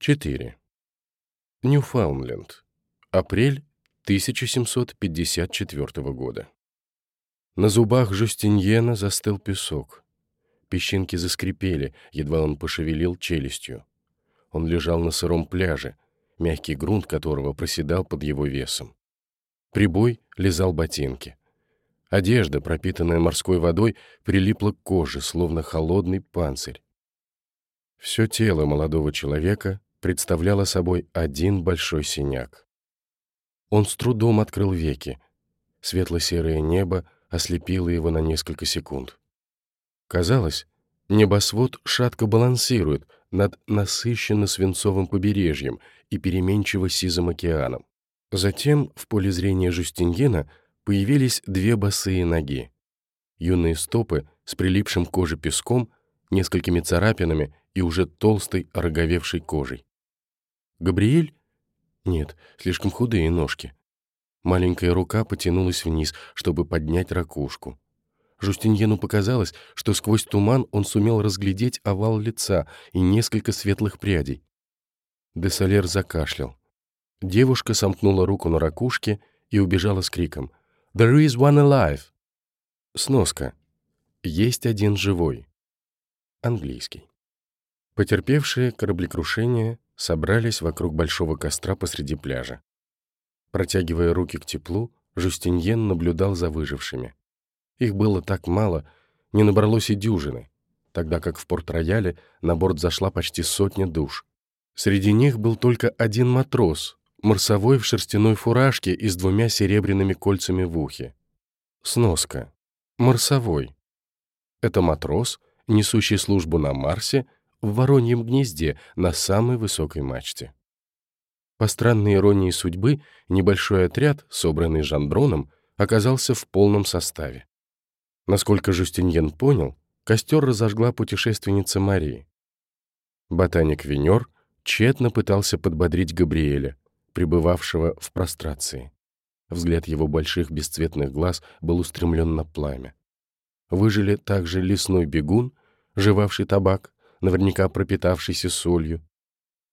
4. Ньюфаундленд. Апрель 1754 года. На зубах Жустиньена застыл песок. Песчинки заскрипели, едва он пошевелил челюстью. Он лежал на сыром пляже, мягкий грунт которого проседал под его весом. Прибой лизал ботинки. Одежда, пропитанная морской водой, прилипла к коже, словно холодный панцирь. Все тело молодого человека представляло собой один большой синяк. Он с трудом открыл веки. Светло-серое небо ослепило его на несколько секунд. Казалось, небосвод шатко балансирует над насыщенно-свинцовым побережьем и переменчиво-сизым океаном. Затем в поле зрения Жустингена появились две босые ноги. Юные стопы с прилипшим к коже песком, несколькими царапинами и уже толстой, ороговевшей кожей. Габриэль? Нет, слишком худые ножки. Маленькая рука потянулась вниз, чтобы поднять ракушку. Жустиньену показалось, что сквозь туман он сумел разглядеть овал лица и несколько светлых прядей. Десалер закашлял. Девушка сомкнула руку на ракушке и убежала с криком «There is one alive!» Сноска. «Есть один живой». Английский. Потерпевшие кораблекрушение собрались вокруг большого костра посреди пляжа. Протягивая руки к теплу, Жустиньен наблюдал за выжившими. Их было так мало, не набралось и дюжины, тогда как в Порт-Рояле на борт зашла почти сотня душ. Среди них был только один матрос, марсовой в шерстяной фуражке и с двумя серебряными кольцами в ухе. Сноска. Марсовой. Это матрос, несущий службу на Марсе, в вороньем гнезде на самой высокой мачте. По странной иронии судьбы, небольшой отряд, собранный Жандроном, оказался в полном составе. Насколько Жустиньен понял, костер разожгла путешественница Марии. Ботаник Венер тщетно пытался подбодрить Габриэля, пребывавшего в прострации. Взгляд его больших бесцветных глаз был устремлен на пламя. Выжили также лесной бегун, жевавший табак, наверняка пропитавшийся солью,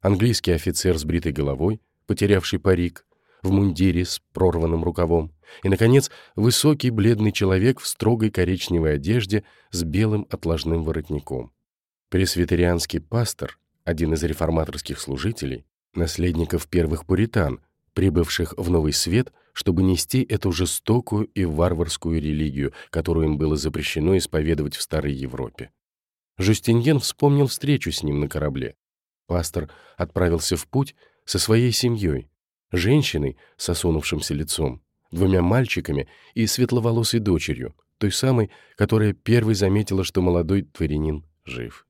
английский офицер с бритой головой, потерявший парик, в мундире с прорванным рукавом, и, наконец, высокий бледный человек в строгой коричневой одежде с белым отложным воротником. Пресвитерианский пастор, один из реформаторских служителей, наследников первых пуритан, прибывших в Новый Свет, чтобы нести эту жестокую и варварскую религию, которую им было запрещено исповедовать в Старой Европе. Жустиньен вспомнил встречу с ним на корабле. Пастор отправился в путь со своей семьей, женщиной с осунувшимся лицом, двумя мальчиками и светловолосой дочерью, той самой, которая первой заметила, что молодой дворянин жив.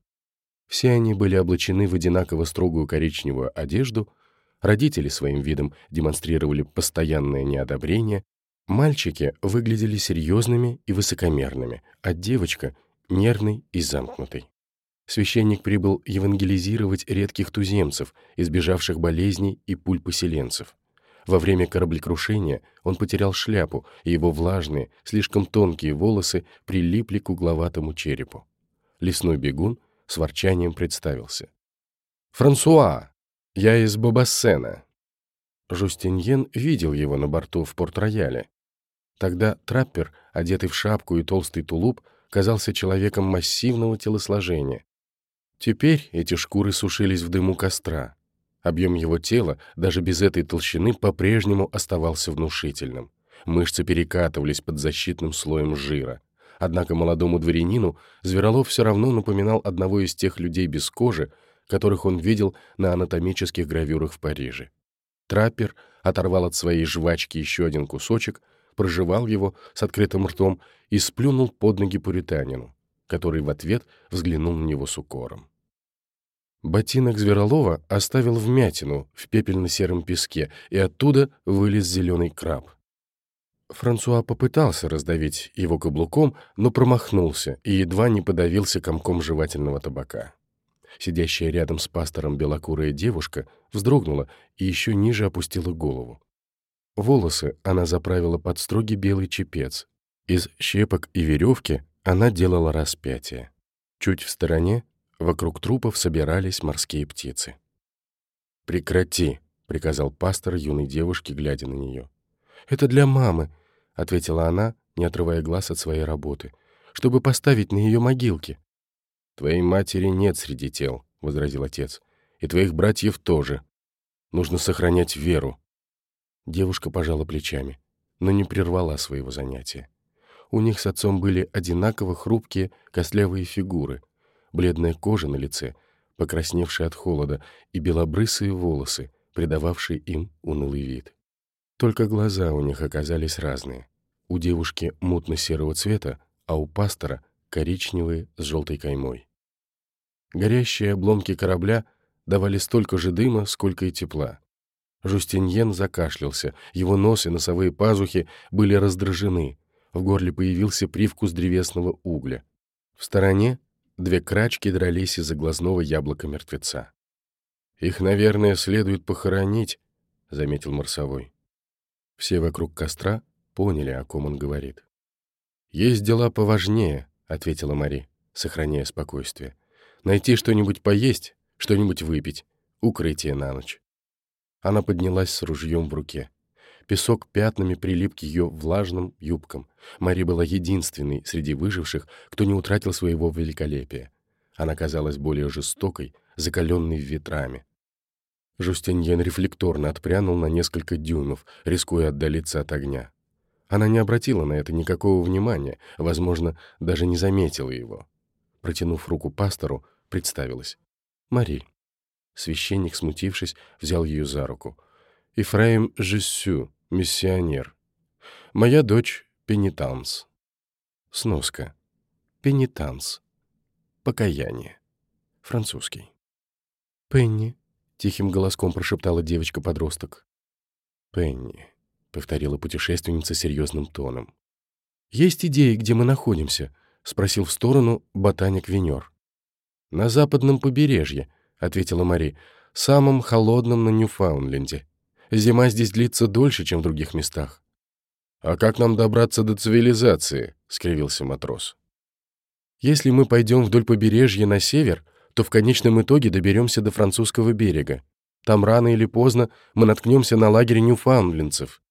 Все они были облачены в одинаково строгую коричневую одежду, родители своим видом демонстрировали постоянное неодобрение, мальчики выглядели серьезными и высокомерными, а девочка нервный и замкнутый. Священник прибыл евангелизировать редких туземцев, избежавших болезней и пуль поселенцев. Во время кораблекрушения он потерял шляпу, и его влажные, слишком тонкие волосы прилипли к угловатому черепу. Лесной бегун с ворчанием представился. «Франсуа! Я из Бобассена!» Жустиньен видел его на борту в Порт-Рояле. Тогда траппер, одетый в шапку и толстый тулуп, казался человеком массивного телосложения. Теперь эти шкуры сушились в дыму костра. Объем его тела, даже без этой толщины, по-прежнему оставался внушительным. Мышцы перекатывались под защитным слоем жира. Однако молодому дворянину Зверолов все равно напоминал одного из тех людей без кожи, которых он видел на анатомических гравюрах в Париже. Траппер оторвал от своей жвачки еще один кусочек — прожевал его с открытым ртом и сплюнул под ноги пуританину, который в ответ взглянул на него с укором. Ботинок Зверолова оставил вмятину в пепельно-сером песке, и оттуда вылез зеленый краб. Франсуа попытался раздавить его каблуком, но промахнулся и едва не подавился комком жевательного табака. Сидящая рядом с пастором белокурая девушка вздрогнула и еще ниже опустила голову. Волосы она заправила под строгий белый чепец. Из щепок и веревки она делала распятие. Чуть в стороне, вокруг трупов собирались морские птицы. «Прекрати», — приказал пастор юной девушке, глядя на нее. «Это для мамы», — ответила она, не отрывая глаз от своей работы, «чтобы поставить на ее могилке». «Твоей матери нет среди тел», — возразил отец, «и твоих братьев тоже. Нужно сохранять веру». Девушка пожала плечами, но не прервала своего занятия. У них с отцом были одинаково хрупкие, костлявые фигуры, бледная кожа на лице, покрасневшая от холода, и белобрысые волосы, придававшие им унылый вид. Только глаза у них оказались разные. У девушки мутно-серого цвета, а у пастора коричневые с желтой каймой. Горящие обломки корабля давали столько же дыма, сколько и тепла. Жустиньен закашлялся, его нос и носовые пазухи были раздражены, в горле появился привкус древесного угля. В стороне две крачки дрались из-за глазного яблока мертвеца. «Их, наверное, следует похоронить», — заметил Марсовой. Все вокруг костра поняли, о ком он говорит. «Есть дела поважнее», — ответила Мари, сохраняя спокойствие. «Найти что-нибудь поесть, что-нибудь выпить, укрытие на ночь». Она поднялась с ружьем в руке. Песок пятнами прилип к ее влажным юбкам. Мари была единственной среди выживших, кто не утратил своего великолепия. Она казалась более жестокой, закаленной ветрами. Жустиньен рефлекторно отпрянул на несколько дюймов, рискуя отдалиться от огня. Она не обратила на это никакого внимания, возможно, даже не заметила его. Протянув руку пастору, представилась. «Мари». Священник, смутившись, взял ее за руку. «Ифраим Жессю, миссионер. Моя дочь — пенитанс. Сноска. Пенитанс. Покаяние. Французский. «Пенни», — тихим голоском прошептала девочка-подросток. «Пенни», — повторила путешественница серьезным тоном. «Есть идеи, где мы находимся?» — спросил в сторону ботаник Венер. «На западном побережье», — ответила Мари, — «самом холодном на Ньюфаундленде». Зима здесь длится дольше, чем в других местах. «А как нам добраться до цивилизации?» — скривился матрос. «Если мы пойдем вдоль побережья на север, то в конечном итоге доберемся до французского берега. Там рано или поздно мы наткнемся на лагерь ньюфаундлендцев.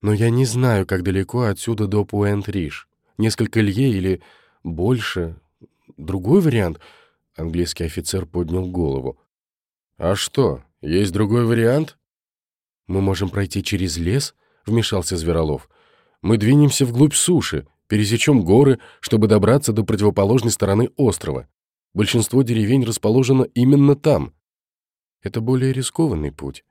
Но я не знаю, как далеко отсюда до Пуэнт-Риш. Несколько лье или больше. Другой вариант?» Английский офицер поднял голову. «А что, есть другой вариант?» «Мы можем пройти через лес?» — вмешался Зверолов. «Мы двинемся вглубь суши, пересечем горы, чтобы добраться до противоположной стороны острова. Большинство деревень расположено именно там». «Это более рискованный путь.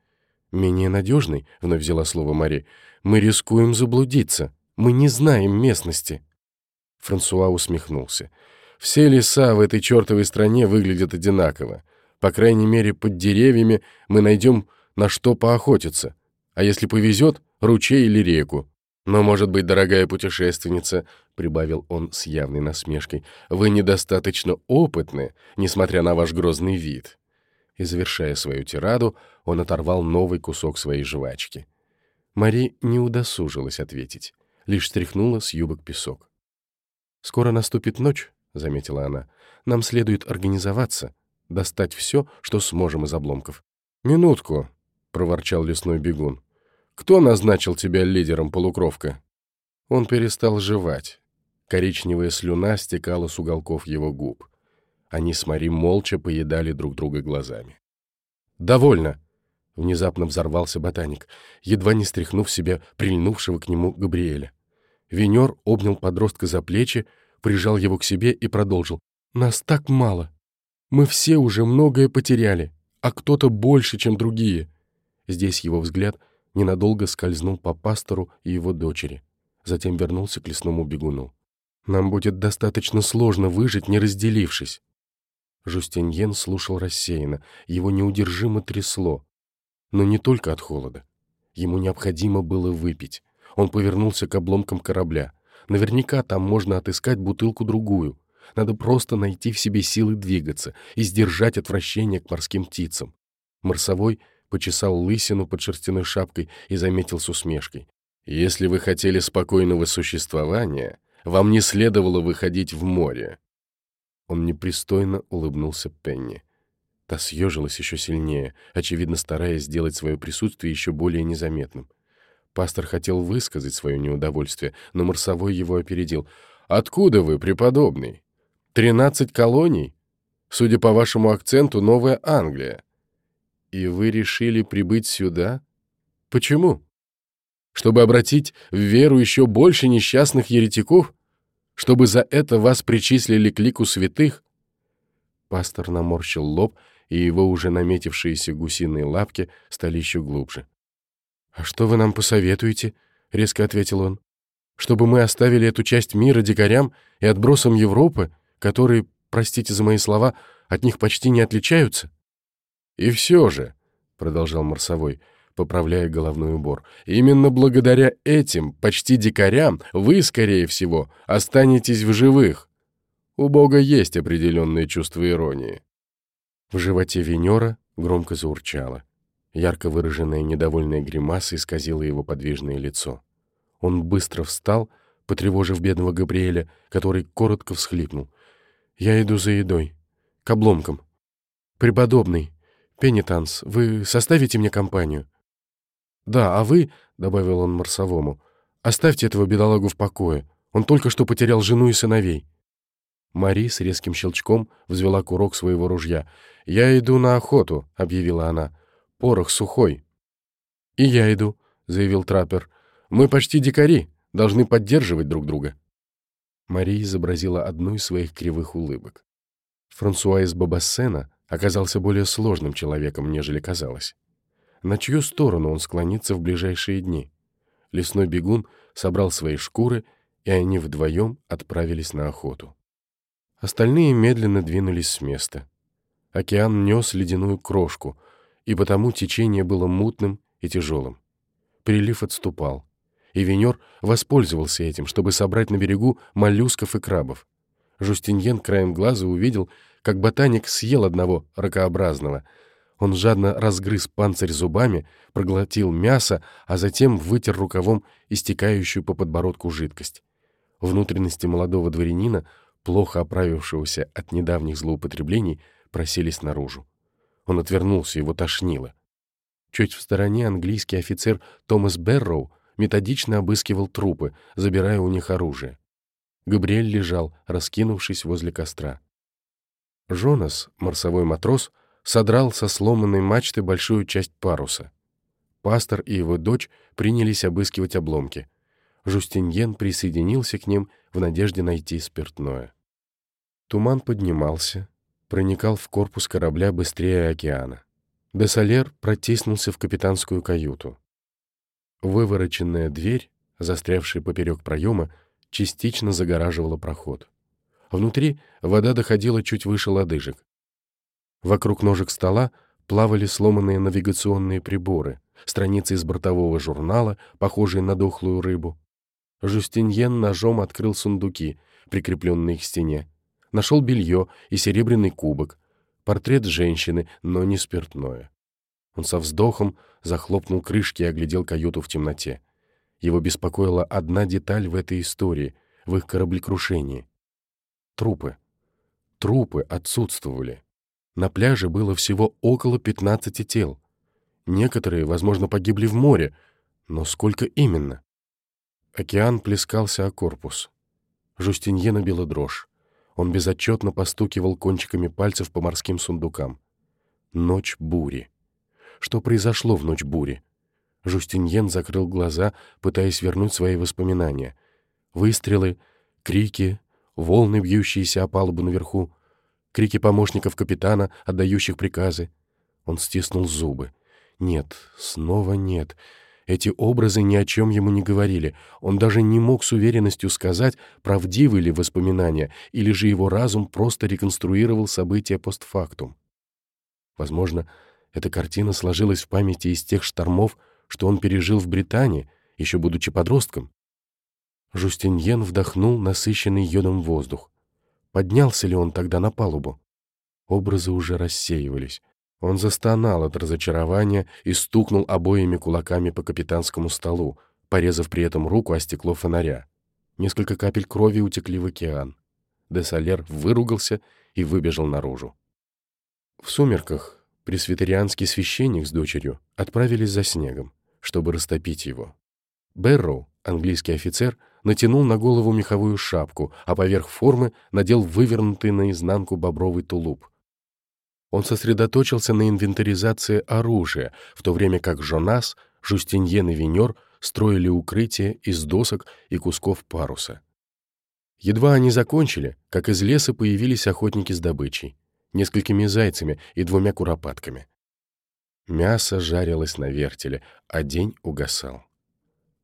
Менее надежный», — вновь взяла слово Мари. «Мы рискуем заблудиться. Мы не знаем местности». Франсуа усмехнулся. «Все леса в этой чертовой стране выглядят одинаково. По крайней мере, под деревьями мы найдем на что поохотиться. А если повезет, ручей или реку. Но, может быть, дорогая путешественница, — прибавил он с явной насмешкой, — вы недостаточно опытны, несмотря на ваш грозный вид. И, завершая свою тираду, он оторвал новый кусок своей жвачки. Мари не удосужилась ответить, лишь стряхнула с юбок песок. «Скоро наступит ночь», — заметила она. «Нам следует организоваться, достать все, что сможем из обломков». «Минутку», проворчал лесной бегун. «Кто назначил тебя лидером, полукровка?» Он перестал жевать. Коричневая слюна стекала с уголков его губ. Они с Мари молча поедали друг друга глазами. «Довольно!» — внезапно взорвался ботаник, едва не стряхнув себя прильнувшего к нему Габриэля. Венер обнял подростка за плечи, прижал его к себе и продолжил. «Нас так мало! Мы все уже многое потеряли, а кто-то больше, чем другие. Здесь его взгляд ненадолго скользнул по пастору и его дочери, затем вернулся к лесному бегуну. «Нам будет достаточно сложно выжить, не разделившись». Жустиньен слушал рассеянно, его неудержимо трясло. Но не только от холода. Ему необходимо было выпить. Он повернулся к обломкам корабля. Наверняка там можно отыскать бутылку-другую. Надо просто найти в себе силы двигаться и сдержать отвращение к морским птицам. Марсовой почесал лысину под шерстяной шапкой и заметил с усмешкой. «Если вы хотели спокойного существования, вам не следовало выходить в море». Он непристойно улыбнулся Пенни. Та съежилась еще сильнее, очевидно стараясь сделать свое присутствие еще более незаметным. Пастор хотел высказать свое неудовольствие, но Марсовой его опередил. «Откуда вы, преподобный? Тринадцать колоний? Судя по вашему акценту, Новая Англия. И вы решили прибыть сюда? Почему? Чтобы обратить в веру еще больше несчастных еретиков? Чтобы за это вас причислили к лику святых?» Пастор наморщил лоб, и его уже наметившиеся гусиные лапки стали еще глубже. «А что вы нам посоветуете?» — резко ответил он. «Чтобы мы оставили эту часть мира дикарям и отбросам Европы, которые, простите за мои слова, от них почти не отличаются?» «И все же», — продолжал Марсовой, поправляя головной убор, «именно благодаря этим почти дикарям вы, скорее всего, останетесь в живых. У Бога есть определенные чувства иронии». В животе Венера громко заурчало. Ярко выраженная недовольная гримаса исказила его подвижное лицо. Он быстро встал, потревожив бедного Габриэля, который коротко всхлипнул. «Я иду за едой. К обломкам. Преподобный, Пенитанс, вы составите мне компанию?» «Да, а вы, — добавил он Марсовому, — оставьте этого бедолагу в покое. Он только что потерял жену и сыновей». Мари с резким щелчком взвела курок своего ружья. «Я иду на охоту», — объявила она. Порох сухой». «И я иду», — заявил траппер. «Мы почти дикари, должны поддерживать друг друга». Мария изобразила одну из своих кривых улыбок. Франсуа из Бабассена оказался более сложным человеком, нежели казалось. На чью сторону он склонится в ближайшие дни? Лесной бегун собрал свои шкуры, и они вдвоем отправились на охоту. Остальные медленно двинулись с места. Океан нес ледяную крошку, и потому течение было мутным и тяжелым. Прилив отступал, и Венер воспользовался этим, чтобы собрать на берегу моллюсков и крабов. Жустиньен краем глаза увидел, как ботаник съел одного ракообразного. Он жадно разгрыз панцирь зубами, проглотил мясо, а затем вытер рукавом истекающую по подбородку жидкость. Внутренности молодого дворянина, плохо оправившегося от недавних злоупотреблений, просились наружу. Он отвернулся, его тошнило. Чуть в стороне английский офицер Томас Берроу методично обыскивал трупы, забирая у них оружие. Габриэль лежал, раскинувшись возле костра. Жонас, марсовой матрос, содрал со сломанной мачты большую часть паруса. Пастор и его дочь принялись обыскивать обломки. Жустиньен присоединился к ним в надежде найти спиртное. Туман поднимался, проникал в корпус корабля быстрее океана. Десалер протиснулся в капитанскую каюту. Вывороченная дверь, застрявшая поперек проема, частично загораживала проход. Внутри вода доходила чуть выше лодыжек. Вокруг ножек стола плавали сломанные навигационные приборы, страницы из бортового журнала, похожие на дохлую рыбу. Жустиньен ножом открыл сундуки, прикрепленные к стене, Нашел белье и серебряный кубок, портрет женщины, но не спиртное. Он со вздохом захлопнул крышки и оглядел каюту в темноте. Его беспокоила одна деталь в этой истории, в их кораблекрушении. Трупы. Трупы отсутствовали. На пляже было всего около 15 тел. Некоторые, возможно, погибли в море, но сколько именно? Океан плескался о корпус. Жустинье набила дрожь. Он безотчетно постукивал кончиками пальцев по морским сундукам. Ночь бури. Что произошло в ночь бури? Жустиньен закрыл глаза, пытаясь вернуть свои воспоминания. Выстрелы, крики, волны, бьющиеся о палубу наверху, крики помощников капитана, отдающих приказы. Он стиснул зубы. Нет, снова нет. Эти образы ни о чем ему не говорили. Он даже не мог с уверенностью сказать, правдивы ли воспоминания, или же его разум просто реконструировал события постфактум. Возможно, эта картина сложилась в памяти из тех штормов, что он пережил в Британии, еще будучи подростком. Жустиньен вдохнул насыщенный йодом воздух. Поднялся ли он тогда на палубу? Образы уже рассеивались. Он застонал от разочарования и стукнул обоими кулаками по капитанскому столу, порезав при этом руку о стекло фонаря. Несколько капель крови утекли в океан. Десалер выругался и выбежал наружу. В сумерках пресвитерианский священник с дочерью отправились за снегом, чтобы растопить его. Берроу, английский офицер, натянул на голову меховую шапку, а поверх формы надел вывернутый наизнанку бобровый тулуп. Он сосредоточился на инвентаризации оружия, в то время как Жонас, Жустиньен и Венер строили укрытие из досок и кусков паруса. Едва они закончили, как из леса появились охотники с добычей, несколькими зайцами и двумя куропатками. Мясо жарилось на вертеле, а день угасал.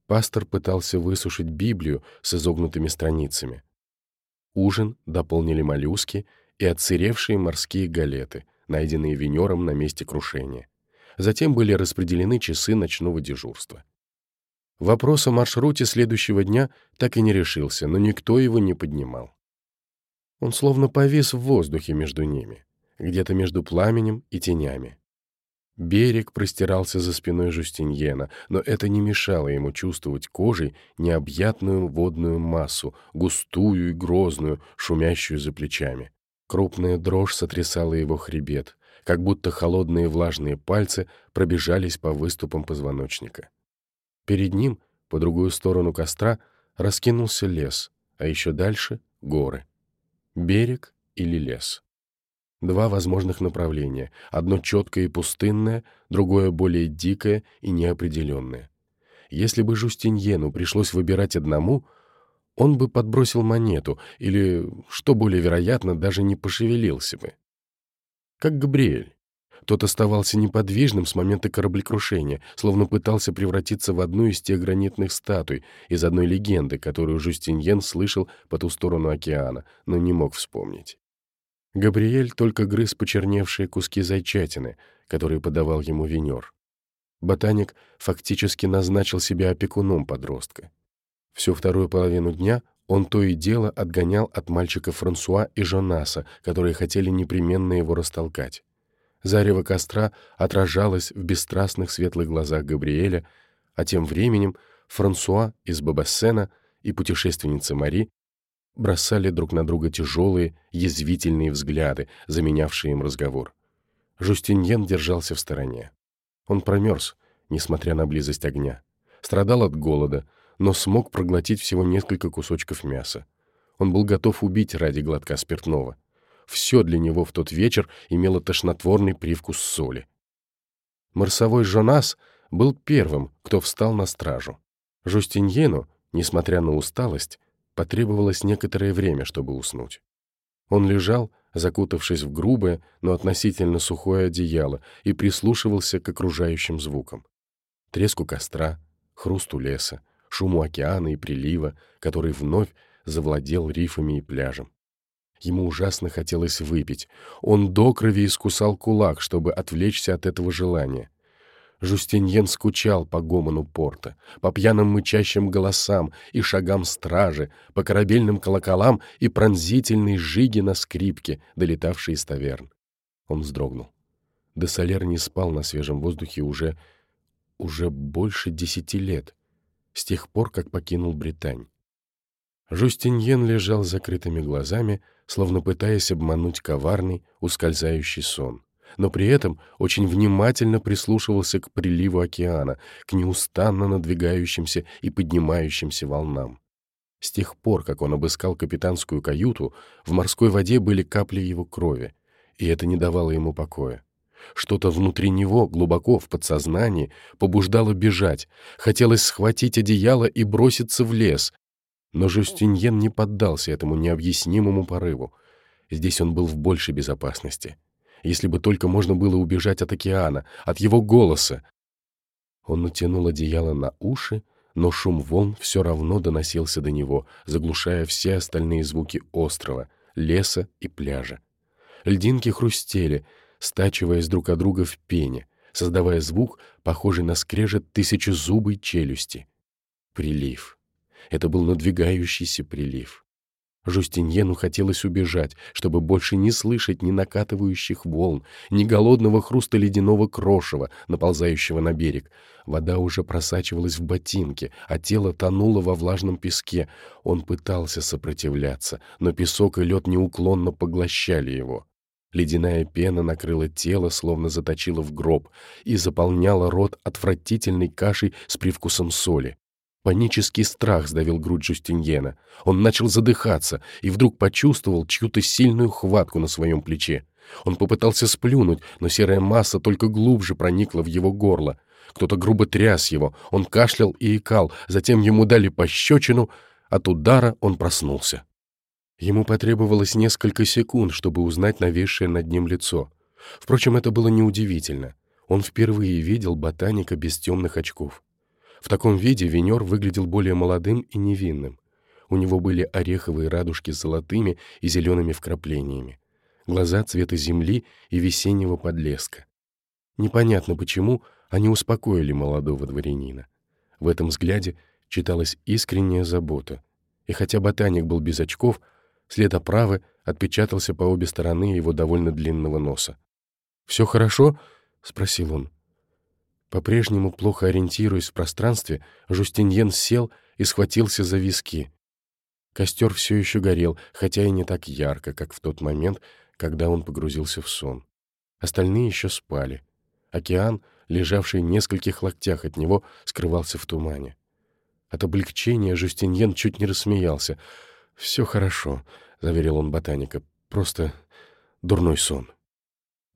Пастор пытался высушить Библию с изогнутыми страницами. Ужин дополнили моллюски и отсыревшие морские галеты, найденные венером на месте крушения. Затем были распределены часы ночного дежурства. Вопрос о маршруте следующего дня так и не решился, но никто его не поднимал. Он словно повис в воздухе между ними, где-то между пламенем и тенями. Берег простирался за спиной Жустиньена, но это не мешало ему чувствовать кожей необъятную водную массу, густую и грозную, шумящую за плечами. Крупная дрожь сотрясала его хребет, как будто холодные влажные пальцы пробежались по выступам позвоночника. Перед ним, по другую сторону костра, раскинулся лес, а еще дальше — горы. Берег или лес. Два возможных направления, одно четкое и пустынное, другое более дикое и неопределенное. Если бы Жустиньену пришлось выбирать одному, он бы подбросил монету или, что более вероятно, даже не пошевелился бы. Как Габриэль. Тот оставался неподвижным с момента кораблекрушения, словно пытался превратиться в одну из тех гранитных статуй из одной легенды, которую Жустиньен слышал по ту сторону океана, но не мог вспомнить. Габриэль только грыз почерневшие куски зайчатины, которые подавал ему венер. Ботаник фактически назначил себя опекуном подростка. Всю вторую половину дня он то и дело отгонял от мальчика Франсуа и Жонаса, которые хотели непременно его растолкать. Зарево костра отражалось в бесстрастных светлых глазах Габриэля, а тем временем Франсуа из Бабассена и путешественница Мари бросали друг на друга тяжелые, язвительные взгляды, заменявшие им разговор. Жустиньен держался в стороне. Он промерз, несмотря на близость огня. Страдал от голода, но смог проглотить всего несколько кусочков мяса. Он был готов убить ради глотка спиртного. Все для него в тот вечер имело тошнотворный привкус соли. Марсовой Жонас был первым, кто встал на стражу. Жустиньену, несмотря на усталость, Потребовалось некоторое время, чтобы уснуть. Он лежал, закутавшись в грубое, но относительно сухое одеяло, и прислушивался к окружающим звукам. Треску костра, хрусту леса, шуму океана и прилива, который вновь завладел рифами и пляжем. Ему ужасно хотелось выпить. Он до крови искусал кулак, чтобы отвлечься от этого желания. Жустиньен скучал по гомону порта, по пьяным мычащим голосам и шагам стражи, по корабельным колоколам и пронзительной жиге на скрипке, долетавшей из таверн. Он вздрогнул. Десалер не спал на свежем воздухе уже... уже больше десяти лет, с тех пор, как покинул Британь. Жустиньен лежал закрытыми глазами, словно пытаясь обмануть коварный, ускользающий сон но при этом очень внимательно прислушивался к приливу океана, к неустанно надвигающимся и поднимающимся волнам. С тех пор, как он обыскал капитанскую каюту, в морской воде были капли его крови, и это не давало ему покоя. Что-то внутри него, глубоко в подсознании, побуждало бежать, хотелось схватить одеяло и броситься в лес. Но Жустиньен не поддался этому необъяснимому порыву. Здесь он был в большей безопасности если бы только можно было убежать от океана, от его голоса. Он натянул одеяло на уши, но шум волн все равно доносился до него, заглушая все остальные звуки острова, леса и пляжа. Льдинки хрустели, стачиваясь друг от друга в пене, создавая звук, похожий на скрежет тысячезубой челюсти. Прилив. Это был надвигающийся прилив. Жустиньену хотелось убежать, чтобы больше не слышать ни накатывающих волн, ни голодного хруста ледяного крошева, наползающего на берег. Вода уже просачивалась в ботинки, а тело тонуло во влажном песке. Он пытался сопротивляться, но песок и лед неуклонно поглощали его. Ледяная пена накрыла тело, словно заточила в гроб, и заполняла рот отвратительной кашей с привкусом соли. Панический страх сдавил грудь Жустиньена. Он начал задыхаться и вдруг почувствовал чью-то сильную хватку на своем плече. Он попытался сплюнуть, но серая масса только глубже проникла в его горло. Кто-то грубо тряс его, он кашлял и икал, затем ему дали пощечину, от удара он проснулся. Ему потребовалось несколько секунд, чтобы узнать нависшее над ним лицо. Впрочем, это было неудивительно. Он впервые видел ботаника без темных очков. В таком виде Венер выглядел более молодым и невинным. У него были ореховые радужки с золотыми и зелеными вкраплениями, глаза цвета земли и весеннего подлеска. Непонятно почему они успокоили молодого дворянина. В этом взгляде читалась искренняя забота. И хотя ботаник был без очков, след оправы отпечатался по обе стороны его довольно длинного носа. «Все хорошо?» — спросил он. По-прежнему, плохо ориентируясь в пространстве, Жустиньен сел и схватился за виски. Костер все еще горел, хотя и не так ярко, как в тот момент, когда он погрузился в сон. Остальные еще спали. Океан, лежавший в нескольких локтях от него, скрывался в тумане. От облегчения Жустиньен чуть не рассмеялся. «Все хорошо», — заверил он ботаника, — «просто дурной сон».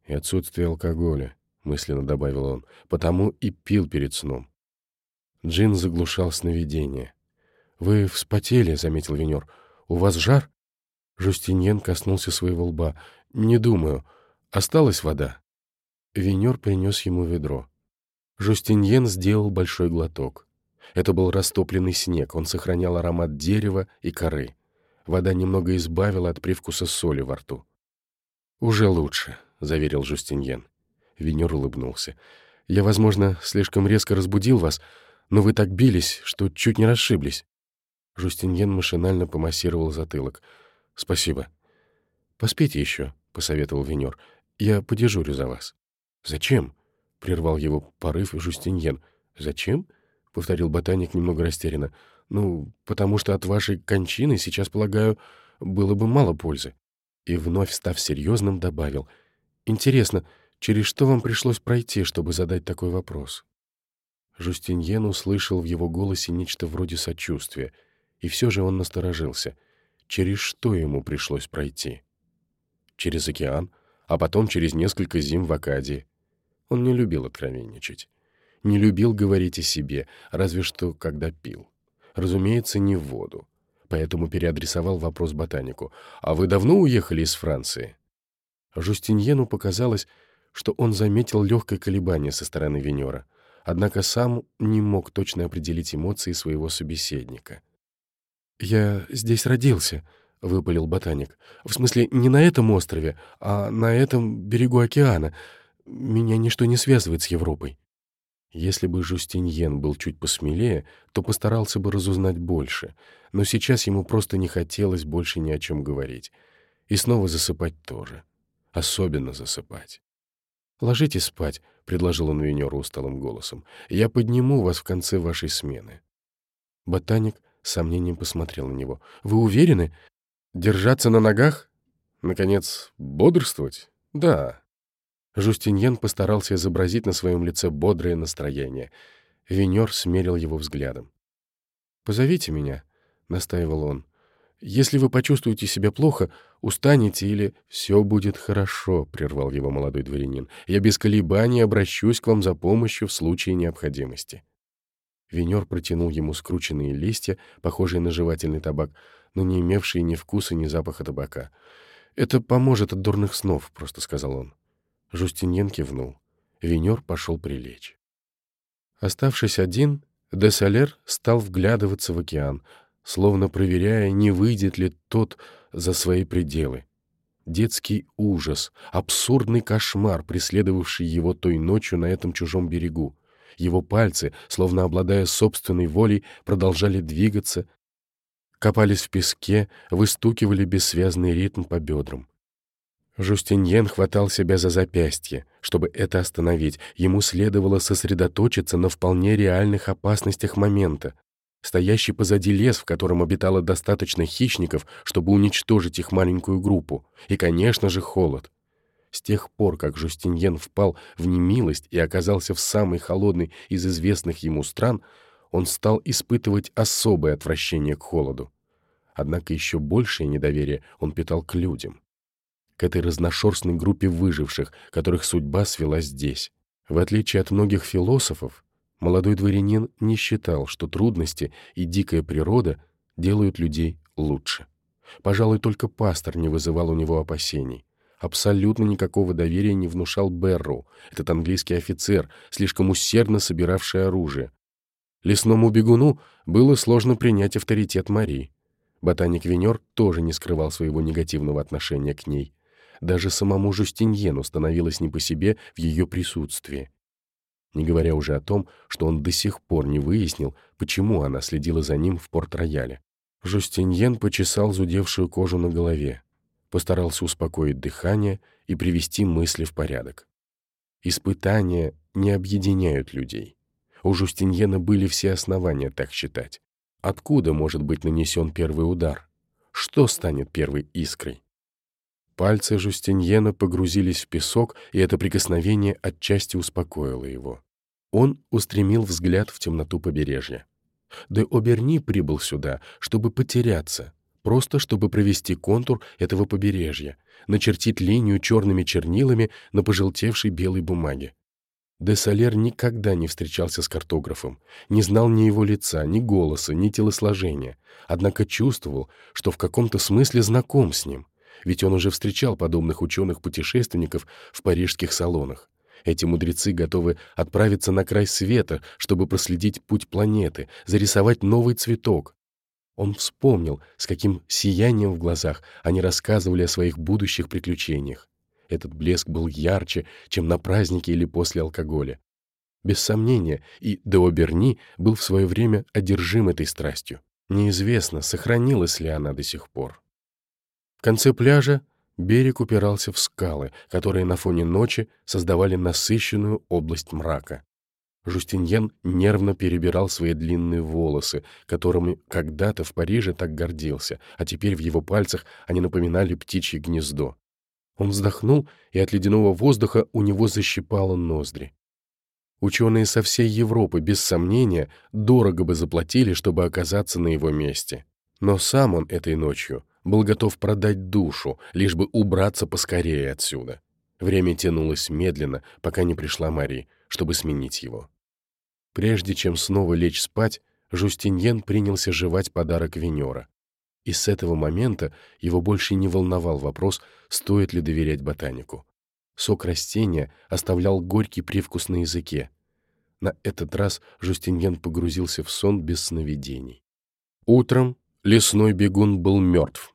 И отсутствие алкоголя мысленно добавил он, потому и пил перед сном. Джин заглушал сновидение. «Вы вспотели», — заметил Венер. «У вас жар?» Жустиньен коснулся своего лба. «Не думаю. Осталась вода?» Венер принес ему ведро. Жустиньен сделал большой глоток. Это был растопленный снег, он сохранял аромат дерева и коры. Вода немного избавила от привкуса соли во рту. «Уже лучше», — заверил Жустиньен. Венер улыбнулся. «Я, возможно, слишком резко разбудил вас, но вы так бились, что чуть не расшиблись». Жустиньен машинально помассировал затылок. «Спасибо». «Поспите еще», — посоветовал Венер. «Я подежурю за вас». «Зачем?» — прервал его порыв Жустиньен. «Зачем?» — повторил ботаник немного растерянно. «Ну, потому что от вашей кончины сейчас, полагаю, было бы мало пользы». И вновь, став серьезным, добавил. «Интересно, Через что вам пришлось пройти, чтобы задать такой вопрос?» Жустиньен услышал в его голосе нечто вроде сочувствия, и все же он насторожился. Через что ему пришлось пройти? Через океан, а потом через несколько зим в Акадии. Он не любил откровенничать. Не любил говорить о себе, разве что когда пил. Разумеется, не в воду. Поэтому переадресовал вопрос ботанику. «А вы давно уехали из Франции?» Жустиньену показалось, что он заметил легкое колебание со стороны Венера, однако сам не мог точно определить эмоции своего собеседника. «Я здесь родился», — выпалил ботаник. «В смысле, не на этом острове, а на этом берегу океана. Меня ничто не связывает с Европой». Если бы Жустиньен был чуть посмелее, то постарался бы разузнать больше, но сейчас ему просто не хотелось больше ни о чем говорить. И снова засыпать тоже. Особенно засыпать. «Ложитесь спать», — предложил он Венеру усталым голосом. «Я подниму вас в конце вашей смены». Ботаник с сомнением посмотрел на него. «Вы уверены? Держаться на ногах? Наконец, бодрствовать? Да». Жустиньен постарался изобразить на своем лице бодрое настроение. Венер смерил его взглядом. «Позовите меня», — настаивал он. Если вы почувствуете себя плохо, устанете или все будет хорошо, прервал его молодой дворянин. Я без колебаний обращусь к вам за помощью в случае необходимости. Венер протянул ему скрученные листья, похожие на жевательный табак, но не имевшие ни вкуса, ни запаха табака. «Это поможет от дурных снов», — просто сказал он. Жустиньен кивнул. Венер пошел прилечь. Оставшись один, де Салер стал вглядываться в океан, словно проверяя, не выйдет ли тот за свои пределы. Детский ужас, абсурдный кошмар, преследовавший его той ночью на этом чужом берегу. Его пальцы, словно обладая собственной волей, продолжали двигаться, копались в песке, выстукивали бессвязный ритм по бедрам. Жустиньен хватал себя за запястье. Чтобы это остановить, ему следовало сосредоточиться на вполне реальных опасностях момента стоящий позади лес, в котором обитало достаточно хищников, чтобы уничтожить их маленькую группу, и, конечно же, холод. С тех пор, как Жустиньен впал в немилость и оказался в самой холодной из известных ему стран, он стал испытывать особое отвращение к холоду. Однако еще большее недоверие он питал к людям. К этой разношерстной группе выживших, которых судьба свела здесь. В отличие от многих философов, молодой дворянин не считал, что трудности и дикая природа делают людей лучше. Пожалуй, только пастор не вызывал у него опасений. Абсолютно никакого доверия не внушал Берроу, этот английский офицер, слишком усердно собиравший оружие. Лесному бегуну было сложно принять авторитет Марии. Ботаник Венер тоже не скрывал своего негативного отношения к ней. Даже самому Жустиньену становилось не по себе в ее присутствии. Не говоря уже о том, что он до сих пор не выяснил, почему она следила за ним в Порт-Рояле. Жустиньен почесал зудевшую кожу на голове, постарался успокоить дыхание и привести мысли в порядок. Испытания не объединяют людей. У Жустиньена были все основания так считать. Откуда может быть нанесен первый удар? Что станет первой искрой? Пальцы Жустиньена погрузились в песок, и это прикосновение отчасти успокоило его. Он устремил взгляд в темноту побережья. Де Оберни прибыл сюда, чтобы потеряться, просто чтобы провести контур этого побережья, начертить линию черными чернилами на пожелтевшей белой бумаге. Де Солер никогда не встречался с картографом, не знал ни его лица, ни голоса, ни телосложения, однако чувствовал, что в каком-то смысле знаком с ним, ведь он уже встречал подобных ученых-путешественников в парижских салонах. Эти мудрецы готовы отправиться на край света, чтобы проследить путь планеты, зарисовать новый цветок. Он вспомнил, с каким сиянием в глазах они рассказывали о своих будущих приключениях. Этот блеск был ярче, чем на празднике или после алкоголя. Без сомнения, и Деоберни был в свое время одержим этой страстью. Неизвестно, сохранилась ли она до сих пор. Конце пляжа Берег упирался в скалы, которые на фоне ночи создавали насыщенную область мрака. Жустиньен нервно перебирал свои длинные волосы, которыми когда-то в Париже так гордился, а теперь в его пальцах они напоминали птичье гнездо. Он вздохнул, и от ледяного воздуха у него защипало ноздри. Ученые со всей Европы, без сомнения, дорого бы заплатили, чтобы оказаться на его месте. Но сам он этой ночью был готов продать душу, лишь бы убраться поскорее отсюда. Время тянулось медленно, пока не пришла Мари, чтобы сменить его. Прежде чем снова лечь спать, Жустиньен принялся жевать подарок Венера. И с этого момента его больше не волновал вопрос, стоит ли доверять ботанику. Сок растения оставлял горький привкус на языке. На этот раз Жустиньен погрузился в сон без сновидений. Утром лесной бегун был мертв.